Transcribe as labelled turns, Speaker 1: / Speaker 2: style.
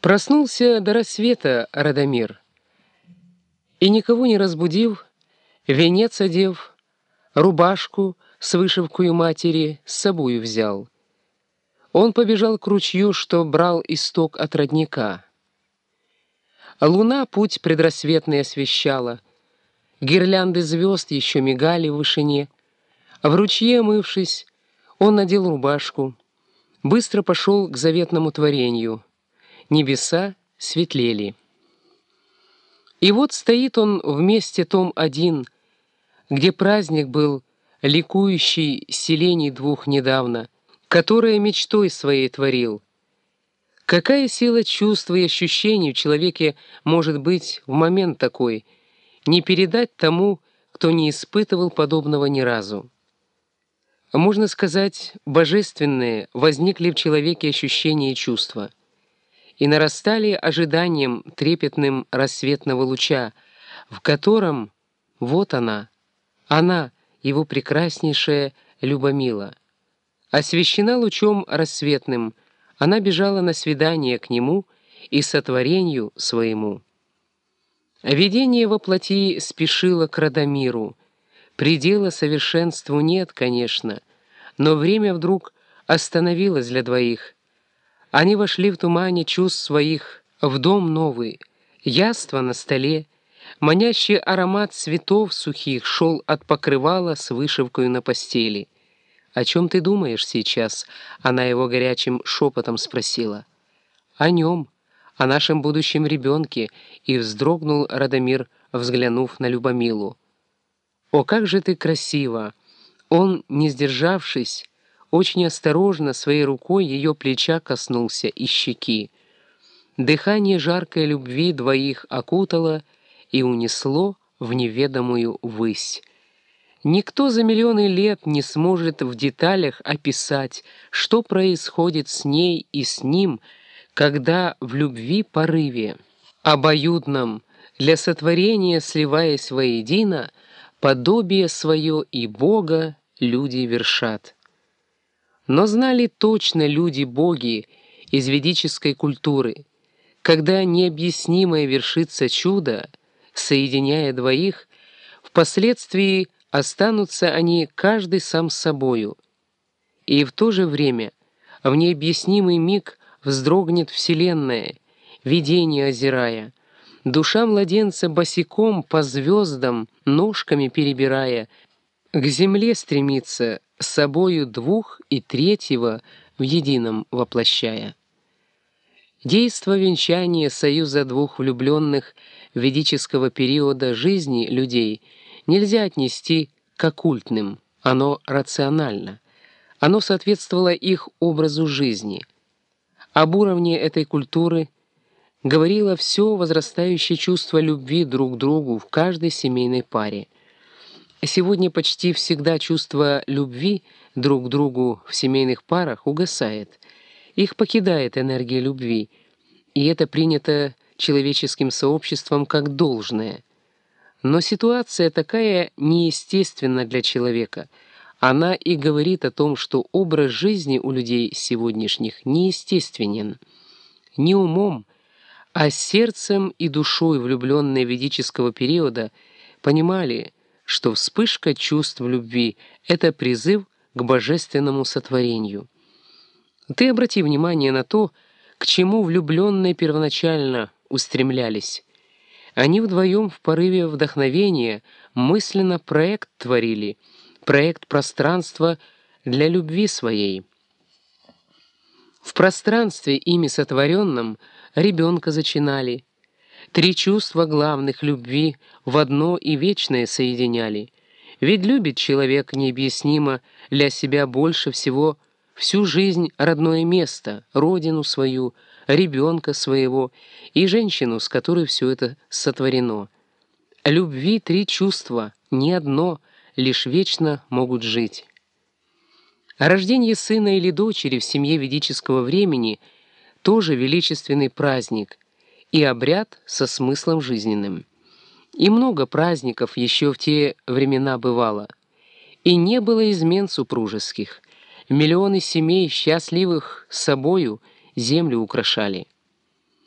Speaker 1: Проснулся до рассвета Радомир, и никого не разбудив, венец одев, рубашку с вышивкой матери с собою взял. Он побежал к ручью, что брал исток от родника. Луна путь предрассветный освещала, гирлянды звезд еще мигали в вышине. В ручье, мывшись, он надел рубашку, быстро пошел к заветному творению — небеса светлели. И вот стоит он вместе том один, где праздник был, ликующий селений двух недавно, которое мечтой своей творил. Какая сила чувств и ощущений в человеке может быть в момент такой, не передать тому, кто не испытывал подобного ни разу. Можно сказать, божественные возникли в человеке ощущения и чувства и нарастали ожиданием трепетным рассветного луча, в котором вот она, она, его прекраснейшая Любомила. Освещена лучом рассветным, она бежала на свидание к нему и сотворению своему. Видение во плоти спешило к Радомиру. Предела совершенству нет, конечно, но время вдруг остановилось для двоих — они вошли в тумане чувств своих в дом новый, яство на столе, манящий аромат цветов сухих шел от покрывала с вышивкой на постели. «О чем ты думаешь сейчас?» — она его горячим шепотом спросила. «О нем, о нашем будущем ребенке», — и вздрогнул Радомир, взглянув на Любомилу. «О, как же ты красива!» Он, не сдержавшись, очень осторожно своей рукой ее плеча коснулся и щеки. Дыхание жаркой любви двоих окутало и унесло в неведомую высь. Никто за миллионы лет не сможет в деталях описать, что происходит с ней и с ним, когда в любви порыве, обоюдном, для сотворения сливаясь воедино, подобие свое и Бога люди вершат. Но знали точно люди-боги из ведической культуры, когда необъяснимое вершится чудо, соединяя двоих, впоследствии останутся они каждый сам собою. И в то же время в необъяснимый миг вздрогнет Вселенная, видение озирая, душа младенца босиком по звездам, ножками перебирая, к земле стремится, собою двух и третьего в едином воплощая. Действо венчания союза двух влюбленных ведического периода жизни людей нельзя отнести к оккультным, оно рационально. Оно соответствовало их образу жизни. Об уровне этой культуры говорило все возрастающее чувство любви друг к другу в каждой семейной паре – Сегодня почти всегда чувство любви друг к другу в семейных парах угасает. Их покидает энергия любви, и это принято человеческим сообществом как должное. Но ситуация такая неестественна для человека. Она и говорит о том, что образ жизни у людей сегодняшних неестественен. Не умом, а сердцем и душой влюбленные ведического периода понимали – что вспышка чувств любви — это призыв к божественному сотворению. Ты обрати внимание на то, к чему влюбленные первоначально устремлялись. Они вдвоем в порыве вдохновения мысленно проект творили, проект пространства для любви своей. В пространстве ими сотворенном ребенка зачинали — Три чувства главных любви в одно и вечное соединяли. Ведь любит человек необъяснимо для себя больше всего всю жизнь родное место, родину свою, ребенка своего и женщину, с которой все это сотворено. Любви три чувства, не одно, лишь вечно могут жить. Рождение сына или дочери в семье ведического времени тоже величественный праздник — и обряд со смыслом жизненным. И много праздников еще в те времена бывало. И не было измен супружеских. Миллионы семей, счастливых собою, землю украшали.